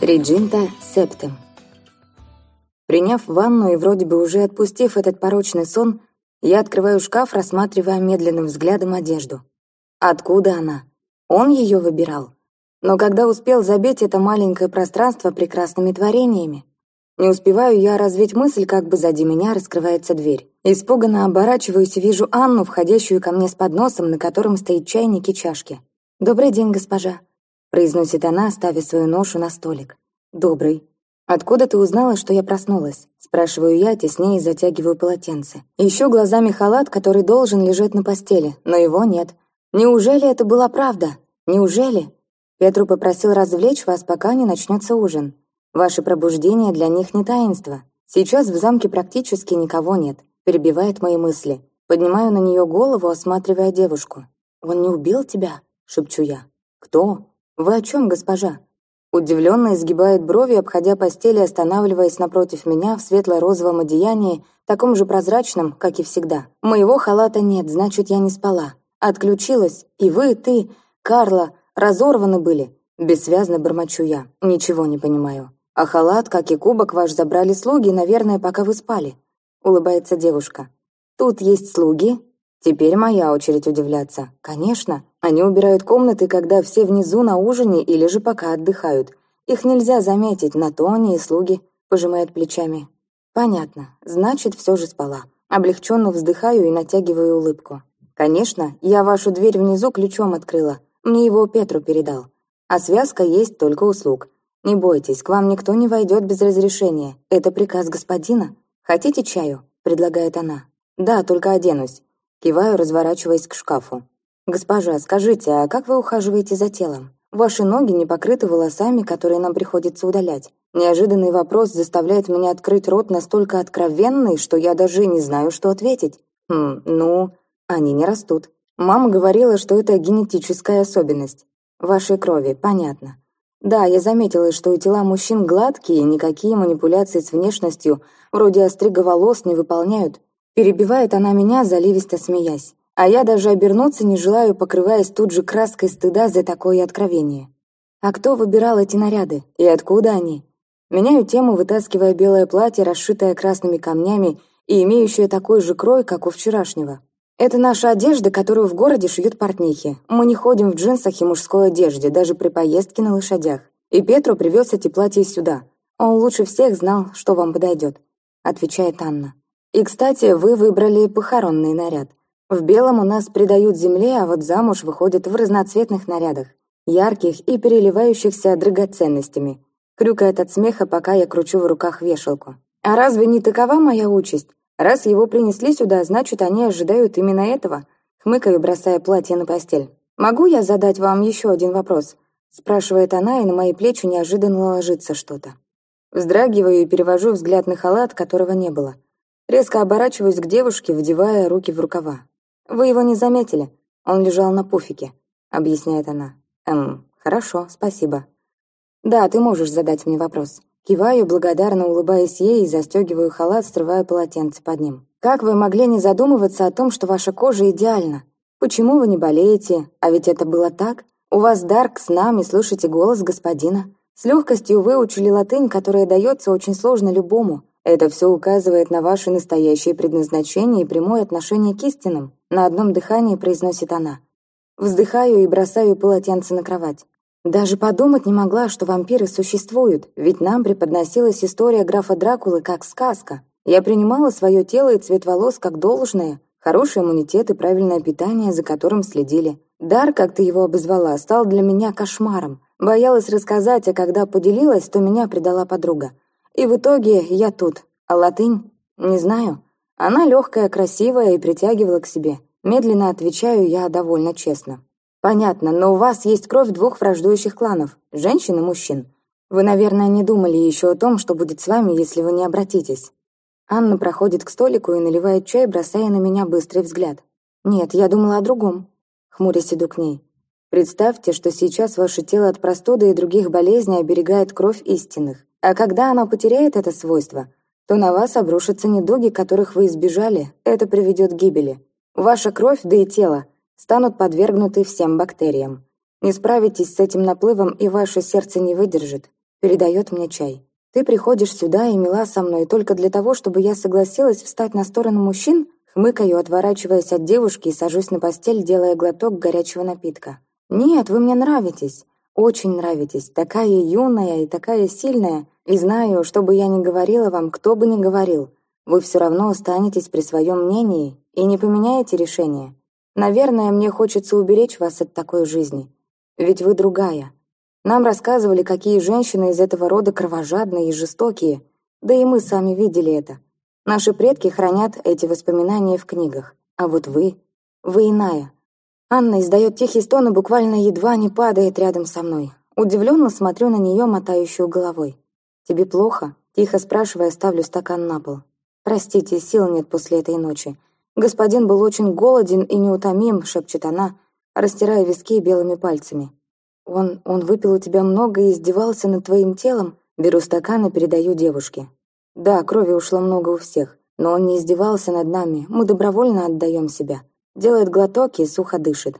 Реджинта Септем. Приняв ванну и вроде бы уже отпустив этот порочный сон, я открываю шкаф, рассматривая медленным взглядом одежду. Откуда она? Он ее выбирал. Но когда успел забить это маленькое пространство прекрасными творениями? Не успеваю я развить мысль, как бы сзади меня раскрывается дверь. Испуганно оборачиваюсь и вижу Анну, входящую ко мне с подносом, на котором стоит чайник и чашки. «Добрый день, госпожа», — произносит она, ставя свою ношу на столик. «Добрый». «Откуда ты узнала, что я проснулась?» Спрашиваю я, теснее затягиваю полотенце. Ищу глазами халат, который должен лежать на постели, но его нет. Неужели это была правда? Неужели? Петру попросил развлечь вас, пока не начнется ужин. Ваше пробуждение для них не таинство. Сейчас в замке практически никого нет. Перебивает мои мысли. Поднимаю на нее голову, осматривая девушку. «Он не убил тебя?» — шепчу я. «Кто? Вы о чем, госпожа?» Удивленно изгибает брови, обходя постель и останавливаясь напротив меня в светло-розовом одеянии, таком же прозрачном, как и всегда. Моего халата нет, значит, я не спала. Отключилась, и вы, ты, Карла, разорваны были. Бессвязно бормочу я, ничего не понимаю. А халат, как и кубок, ваш забрали слуги, наверное, пока вы спали. Улыбается девушка. Тут есть слуги? Теперь моя очередь удивляться. Конечно, они убирают комнаты, когда все внизу на ужине или же пока отдыхают. Их нельзя заметить, на то они и слуги, пожимает плечами. Понятно, значит, все же спала. Облегченно вздыхаю и натягиваю улыбку. Конечно, я вашу дверь внизу ключом открыла. Мне его Петру передал. А связка есть только услуг. Не бойтесь, к вам никто не войдет без разрешения. Это приказ господина. Хотите чаю?» — предлагает она. «Да, только оденусь». Киваю, разворачиваясь к шкафу. «Госпожа, скажите, а как вы ухаживаете за телом? Ваши ноги не покрыты волосами, которые нам приходится удалять. Неожиданный вопрос заставляет меня открыть рот настолько откровенный, что я даже не знаю, что ответить. Хм, ну, они не растут. Мама говорила, что это генетическая особенность. Вашей крови, понятно. Да, я заметила, что у тела мужчин гладкие, никакие манипуляции с внешностью, вроде острига волос, не выполняют. Перебивает она меня, заливисто смеясь. А я даже обернуться не желаю, покрываясь тут же краской стыда за такое откровение. А кто выбирал эти наряды? И откуда они? Меняю тему, вытаскивая белое платье, расшитое красными камнями и имеющее такой же крой, как у вчерашнего. Это наша одежда, которую в городе шьют портнихи. Мы не ходим в джинсах и мужской одежде, даже при поездке на лошадях. И Петру привез эти платья сюда. Он лучше всех знал, что вам подойдет», — отвечает Анна. «И, кстати, вы выбрали похоронный наряд. В белом у нас придают земле, а вот замуж выходят в разноцветных нарядах, ярких и переливающихся драгоценностями. Крюкает от смеха, пока я кручу в руках вешалку. А разве не такова моя участь? Раз его принесли сюда, значит, они ожидают именно этого. Хмыкаю, бросая платье на постель. «Могу я задать вам еще один вопрос?» Спрашивает она, и на мои плечи неожиданно ложится что-то. Вздрагиваю и перевожу взгляд на халат, которого не было. Резко оборачиваюсь к девушке, вдевая руки в рукава. «Вы его не заметили. Он лежал на пуфике», — объясняет она. «Эм, хорошо, спасибо». «Да, ты можешь задать мне вопрос». Киваю, благодарно улыбаясь ей застегиваю халат, срывая полотенце под ним. «Как вы могли не задумываться о том, что ваша кожа идеальна? Почему вы не болеете? А ведь это было так. У вас дар к снам и слышите голос господина. С легкостью выучили латынь, которая дается очень сложно любому. Это все указывает на ваше настоящее предназначение и прямое отношение к истинам», на одном дыхании произносит она. Вздыхаю и бросаю полотенце на кровать. Даже подумать не могла, что вампиры существуют, ведь нам преподносилась история графа Дракулы как сказка. Я принимала свое тело и цвет волос как должное, хороший иммунитет и правильное питание, за которым следили. Дар, как ты его обозвала, стал для меня кошмаром. Боялась рассказать, а когда поделилась, то меня предала подруга. И в итоге я тут. А латынь? Не знаю. Она легкая, красивая и притягивала к себе. Медленно отвечаю я довольно честно. «Понятно, но у вас есть кровь двух враждующих кланов, женщин и мужчин. Вы, наверное, не думали еще о том, что будет с вами, если вы не обратитесь». Анна проходит к столику и наливает чай, бросая на меня быстрый взгляд. «Нет, я думала о другом». Хмурясь иду к ней. «Представьте, что сейчас ваше тело от простуды и других болезней оберегает кровь истинных. А когда она потеряет это свойство, то на вас обрушатся недуги, которых вы избежали. Это приведет к гибели. Ваша кровь, да и тело – станут подвергнуты всем бактериям. Не справитесь с этим наплывом, и ваше сердце не выдержит. передает мне чай. «Ты приходишь сюда и мила со мной только для того, чтобы я согласилась встать на сторону мужчин?» Хмыкаю, отворачиваясь от девушки и сажусь на постель, делая глоток горячего напитка. «Нет, вы мне нравитесь. Очень нравитесь. Такая юная и такая сильная. И знаю, что бы я ни говорила вам, кто бы ни говорил, вы все равно останетесь при своем мнении и не поменяете решение. Наверное, мне хочется уберечь вас от такой жизни. Ведь вы другая. Нам рассказывали, какие женщины из этого рода кровожадные и жестокие. Да и мы сами видели это. Наши предки хранят эти воспоминания в книгах. А вот вы... Вы иная. Анна издает тихий стон и буквально едва не падает рядом со мной. Удивленно смотрю на нее, мотающую головой. «Тебе плохо?» Тихо спрашивая, ставлю стакан на пол. «Простите, сил нет после этой ночи. Господин был очень голоден и неутомим», — шепчет она, растирая виски белыми пальцами. «Он... он выпил у тебя много и издевался над твоим телом?» Беру стакан и передаю девушке. «Да, крови ушло много у всех, но он не издевался над нами, мы добровольно отдаем себя. Делает глоток и сухо дышит.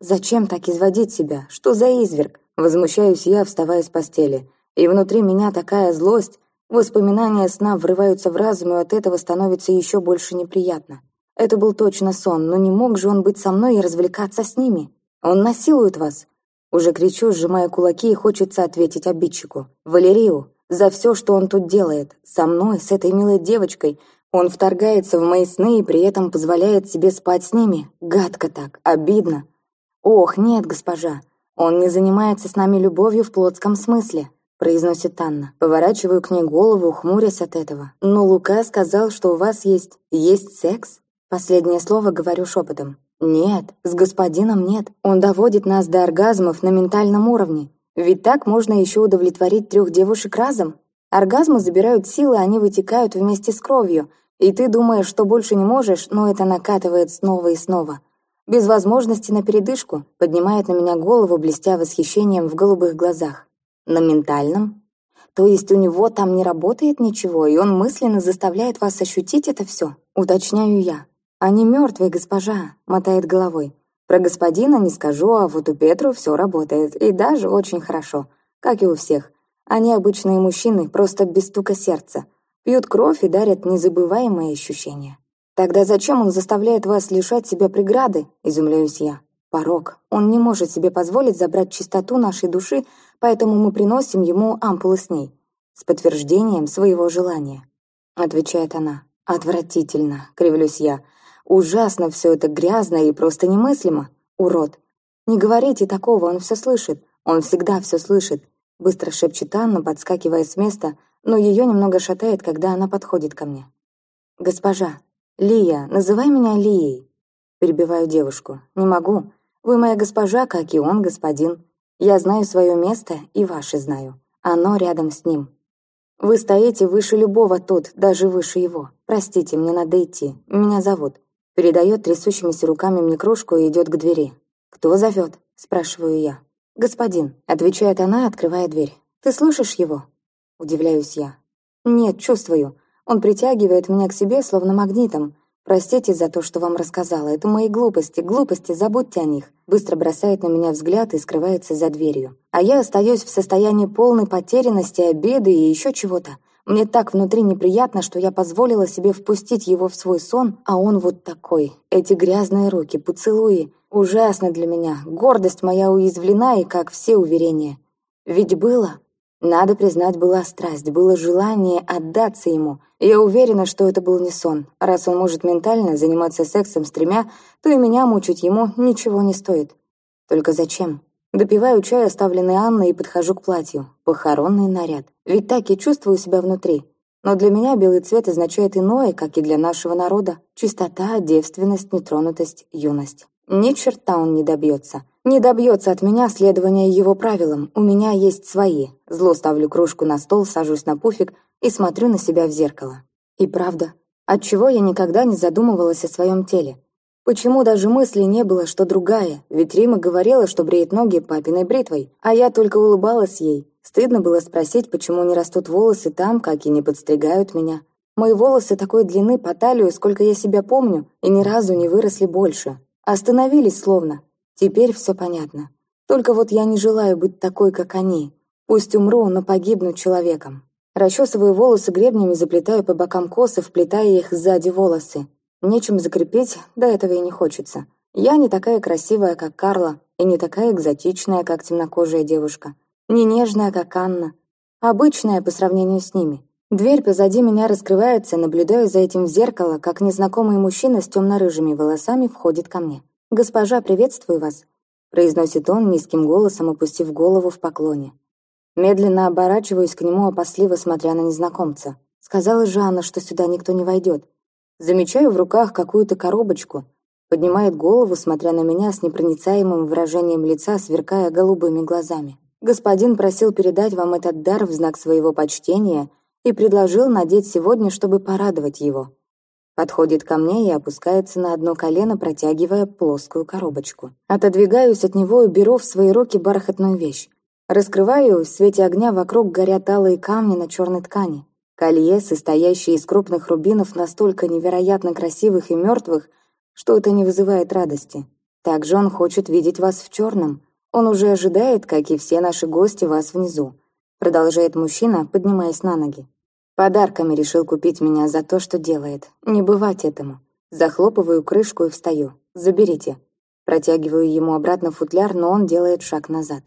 «Зачем так изводить себя? Что за изверг?» Возмущаюсь я, вставая с постели. И внутри меня такая злость. Воспоминания сна врываются в разум, и от этого становится еще больше неприятно. Это был точно сон, но не мог же он быть со мной и развлекаться с ними. Он насилует вас. Уже кричу, сжимая кулаки, и хочется ответить обидчику. Валерию, за все, что он тут делает. Со мной, с этой милой девочкой. Он вторгается в мои сны и при этом позволяет себе спать с ними. Гадко так, обидно. Ох, нет, госпожа, он не занимается с нами любовью в плотском смысле, произносит Анна. Поворачиваю к ней голову, хмурясь от этого. Но Лука сказал, что у вас есть... есть секс? Последнее слово говорю шепотом. Нет, с господином нет. Он доводит нас до оргазмов на ментальном уровне. Ведь так можно еще удовлетворить трех девушек разом. Оргазмы забирают силы, они вытекают вместе с кровью, и ты думаешь, что больше не можешь, но это накатывает снова и снова. Без возможности на передышку поднимает на меня голову, блестя восхищением в голубых глазах. На ментальном? То есть у него там не работает ничего, и он мысленно заставляет вас ощутить это все? Уточняю я. «Они мертвые, госпожа», — мотает головой. «Про господина не скажу, а вот у Петру все работает, и даже очень хорошо, как и у всех. Они обычные мужчины, просто без стука сердца. Пьют кровь и дарят незабываемые ощущения. Тогда зачем он заставляет вас лишать себя преграды, изумляюсь я. Порог. Он не может себе позволить забрать чистоту нашей души, поэтому мы приносим ему ампулы с ней. С подтверждением своего желания. Отвечает она. Отвратительно, кривлюсь я. Ужасно все это грязно и просто немыслимо. Урод. Не говорите такого, он все слышит. Он всегда все слышит. Быстро шепчет Анна, подскакивая с места, но ее немного шатает, когда она подходит ко мне. «Госпожа, Лия, называй меня Лией». Перебиваю девушку. «Не могу. Вы моя госпожа, как и он, господин. Я знаю свое место и ваше знаю. Оно рядом с ним. Вы стоите выше любого тут, даже выше его. Простите, мне надо идти. Меня зовут». Передает трясущимися руками мне кружку и идет к двери. «Кто зовет?» – спрашиваю я. «Господин», – отвечает она, открывая дверь. «Ты слышишь его?» Удивляюсь я. Нет, чувствую. Он притягивает меня к себе, словно магнитом. Простите за то, что вам рассказала. Это мои глупости. Глупости, забудьте о них. Быстро бросает на меня взгляд и скрывается за дверью. А я остаюсь в состоянии полной потерянности, обиды и еще чего-то. Мне так внутри неприятно, что я позволила себе впустить его в свой сон, а он вот такой. Эти грязные руки, поцелуи. Ужасно для меня. Гордость моя уязвлена, и как все уверения. Ведь было, надо признать, была страсть, было желание отдаться ему. Я уверена, что это был не сон. Раз он может ментально заниматься сексом с тремя, то и меня мучить ему ничего не стоит. Только зачем? Допиваю чай, оставленный Анной, и подхожу к платью. Похоронный наряд. Ведь так и чувствую себя внутри. Но для меня белый цвет означает иное, как и для нашего народа. Чистота, девственность, нетронутость, юность. Ни черта он не добьется. Не добьется от меня следования его правилам, у меня есть свои. Зло ставлю кружку на стол, сажусь на пуфик и смотрю на себя в зеркало. И правда, отчего я никогда не задумывалась о своем теле? Почему даже мысли не было, что другая? Ведь Рима говорила, что бреет ноги папиной бритвой, а я только улыбалась ей. Стыдно было спросить, почему не растут волосы там, как и не подстригают меня. Мои волосы такой длины по талию, сколько я себя помню, и ни разу не выросли больше. Остановились словно. Теперь все понятно. Только вот я не желаю быть такой, как они. Пусть умру, но погибну человеком. Расчесываю волосы гребнями, заплетаю по бокам косы, вплетая их сзади волосы. Нечем закрепить, до этого и не хочется. Я не такая красивая, как Карла, и не такая экзотичная, как темнокожая девушка. Не нежная, как Анна. Обычная по сравнению с ними. Дверь позади меня раскрывается, наблюдаю за этим в зеркало, как незнакомый мужчина с темно-рыжими волосами входит ко мне. «Госпожа, приветствую вас», — произносит он низким голосом, опустив голову в поклоне. Медленно оборачиваюсь к нему, опасливо смотря на незнакомца. Сказала Жанна, что сюда никто не войдет. Замечаю в руках какую-то коробочку. Поднимает голову, смотря на меня с непроницаемым выражением лица, сверкая голубыми глазами. «Господин просил передать вам этот дар в знак своего почтения и предложил надеть сегодня, чтобы порадовать его». Подходит ко мне и опускается на одно колено, протягивая плоскую коробочку. Отодвигаюсь от него и беру в свои руки бархатную вещь. Раскрываю, в свете огня вокруг горят алые камни на черной ткани. Колье, состоящее из крупных рубинов, настолько невероятно красивых и мертвых, что это не вызывает радости. Также он хочет видеть вас в черном. Он уже ожидает, как и все наши гости, вас внизу. Продолжает мужчина, поднимаясь на ноги. Подарками решил купить меня за то, что делает. Не бывать этому. Захлопываю крышку и встаю. Заберите. Протягиваю ему обратно футляр, но он делает шаг назад.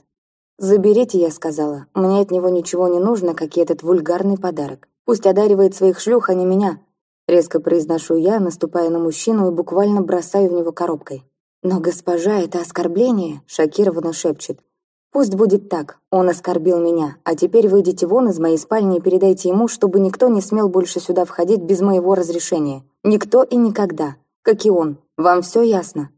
«Заберите», — я сказала. «Мне от него ничего не нужно, как и этот вульгарный подарок. Пусть одаривает своих шлюх, а не меня». Резко произношу я, наступая на мужчину и буквально бросаю в него коробкой. «Но госпожа, это оскорбление», — шокированно шепчет. «Пусть будет так. Он оскорбил меня. А теперь выйдите вон из моей спальни и передайте ему, чтобы никто не смел больше сюда входить без моего разрешения. Никто и никогда. Как и он. Вам все ясно?»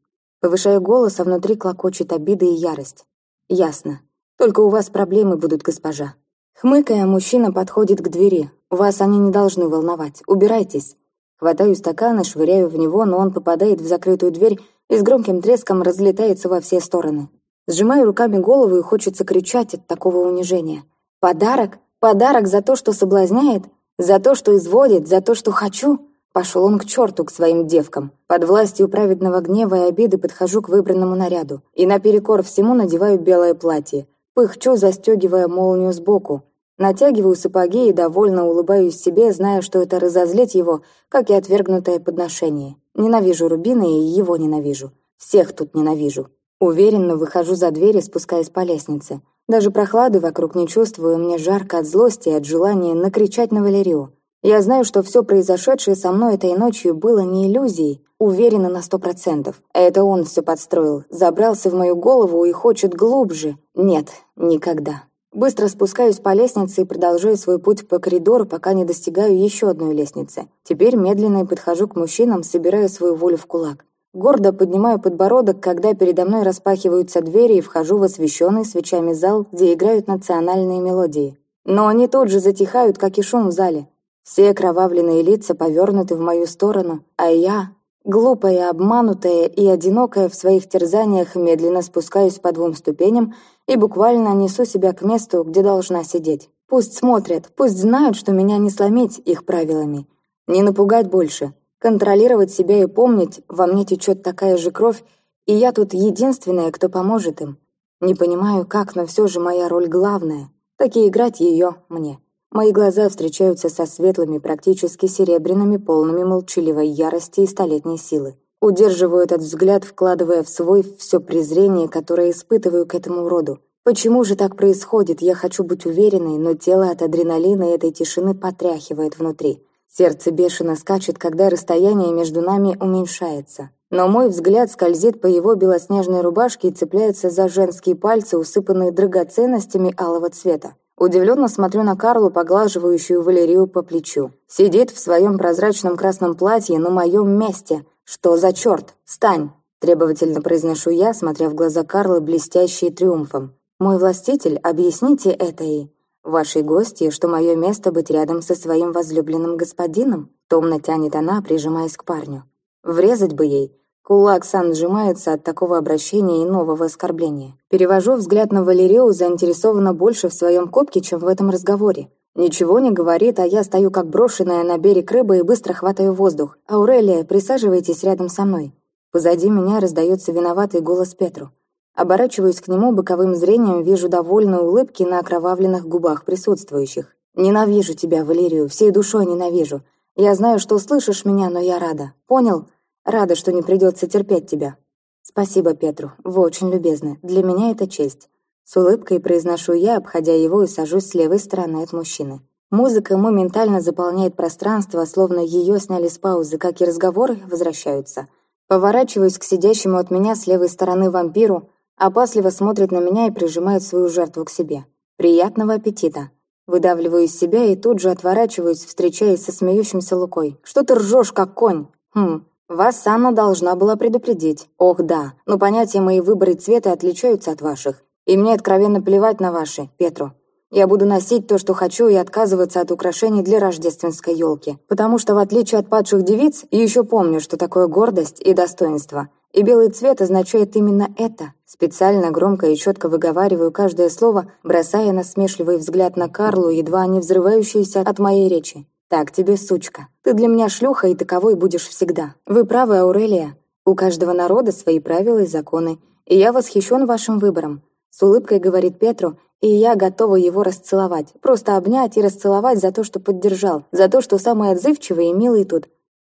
Повышаю голос, а внутри клокочет обида и ярость. «Ясно. Только у вас проблемы будут, госпожа». Хмыкая, мужчина подходит к двери. «Вас они не должны волновать. Убирайтесь». Хватаю стакан и швыряю в него, но он попадает в закрытую дверь и с громким треском разлетается во все стороны. Сжимаю руками голову и хочется кричать от такого унижения. «Подарок? Подарок за то, что соблазняет? За то, что изводит? За то, что хочу?» Пошел он к черту, к своим девкам. Под властью праведного гнева и обиды подхожу к выбранному наряду. И наперекор всему надеваю белое платье. Пыхчу, застегивая молнию сбоку. Натягиваю сапоги и довольно улыбаюсь себе, зная, что это разозлить его, как и отвергнутое подношение. Ненавижу Рубина и его ненавижу. Всех тут ненавижу. Уверенно выхожу за дверь и спускаюсь по лестнице. Даже прохлады вокруг не чувствую, мне жарко от злости и от желания накричать на Валерию. Я знаю, что все произошедшее со мной этой ночью было не иллюзией, уверена на сто процентов. Это он все подстроил, забрался в мою голову и хочет глубже. Нет, никогда. Быстро спускаюсь по лестнице и продолжаю свой путь по коридору, пока не достигаю еще одной лестницы. Теперь медленно подхожу к мужчинам, собирая свою волю в кулак. Гордо поднимаю подбородок, когда передо мной распахиваются двери и вхожу в освещенный свечами зал, где играют национальные мелодии. Но они тут же затихают, как и шум в зале. Все кровавленные лица повернуты в мою сторону, а я, глупая, обманутая и одинокая в своих терзаниях, медленно спускаюсь по двум ступеням и буквально несу себя к месту, где должна сидеть. Пусть смотрят, пусть знают, что меня не сломить их правилами. Не напугать больше. Контролировать себя и помнить, во мне течет такая же кровь, и я тут единственная, кто поможет им. Не понимаю, как, но все же моя роль главная. Так и играть ее мне. Мои глаза встречаются со светлыми, практически серебряными, полными молчаливой ярости и столетней силы. Удерживаю этот взгляд, вкладывая в свой все презрение, которое испытываю к этому уроду. Почему же так происходит? Я хочу быть уверенной, но тело от адреналина и этой тишины потряхивает внутри. Сердце бешено скачет, когда расстояние между нами уменьшается. Но мой взгляд скользит по его белоснежной рубашке и цепляется за женские пальцы, усыпанные драгоценностями алого цвета. Удивленно смотрю на Карлу, поглаживающую Валерию по плечу. Сидит в своем прозрачном красном платье на моем месте. Что за черт? Встань! Требовательно произношу я, смотря в глаза Карлы, блестящие триумфом. «Мой властитель, объясните это и...» «Вашей гости, что мое место быть рядом со своим возлюбленным господином?» Томно тянет она, прижимаясь к парню. «Врезать бы ей, Кулак Сан сжимается от такого обращения и нового оскорбления. Перевожу взгляд на Валерию, заинтересована больше в своем копке, чем в этом разговоре. Ничего не говорит, а я стою как брошенная на берег рыба и быстро хватаю воздух. «Аурелия, присаживайтесь рядом со мной». Позади меня раздается виноватый голос Петру. Оборачиваюсь к нему, боковым зрением вижу довольные улыбки на окровавленных губах присутствующих. «Ненавижу тебя, Валерию, всей душой ненавижу. Я знаю, что услышишь меня, но я рада. Понял? Рада, что не придется терпеть тебя». «Спасибо, Петру, вы очень любезны. Для меня это честь». С улыбкой произношу я, обходя его и сажусь с левой стороны от мужчины. Музыка моментально заполняет пространство, словно ее сняли с паузы, как и разговоры возвращаются. Поворачиваюсь к сидящему от меня с левой стороны вампиру, опасливо смотрит на меня и прижимает свою жертву к себе. «Приятного аппетита!» Выдавливаю из себя и тут же отворачиваюсь, встречаясь со смеющимся Лукой. «Что ты ржешь, как конь?» «Хм, вас Анна должна была предупредить. Ох, да, но понятия мои выборы цвета отличаются от ваших. И мне откровенно плевать на ваши, Петру. Я буду носить то, что хочу, и отказываться от украшений для рождественской елки. Потому что, в отличие от падших девиц, еще помню, что такое гордость и достоинство. И белый цвет означает именно это. Специально громко и четко выговариваю каждое слово, бросая насмешливый взгляд на Карлу, едва не взрывающийся от моей речи. «Так тебе, сучка. Ты для меня шлюха, и таковой будешь всегда. Вы правы, Аурелия. У каждого народа свои правила и законы. И я восхищен вашим выбором. С улыбкой говорит Петру, и я готова его расцеловать. Просто обнять и расцеловать за то, что поддержал, за то, что самый отзывчивый и милый тут.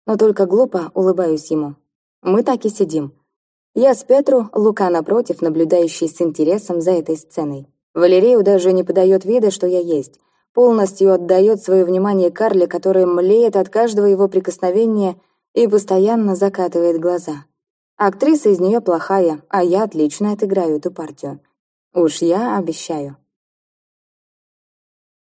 Но только глупо улыбаюсь ему. Мы так и сидим. Я с Петру, Лука напротив, наблюдающий с интересом за этой сценой. Валерею даже не подает вида, что я есть. Полностью отдает свое внимание Карле, которая млеет от каждого его прикосновения и постоянно закатывает глаза. Актриса из нее плохая, а я отлично отыграю эту партию. Уж я обещаю.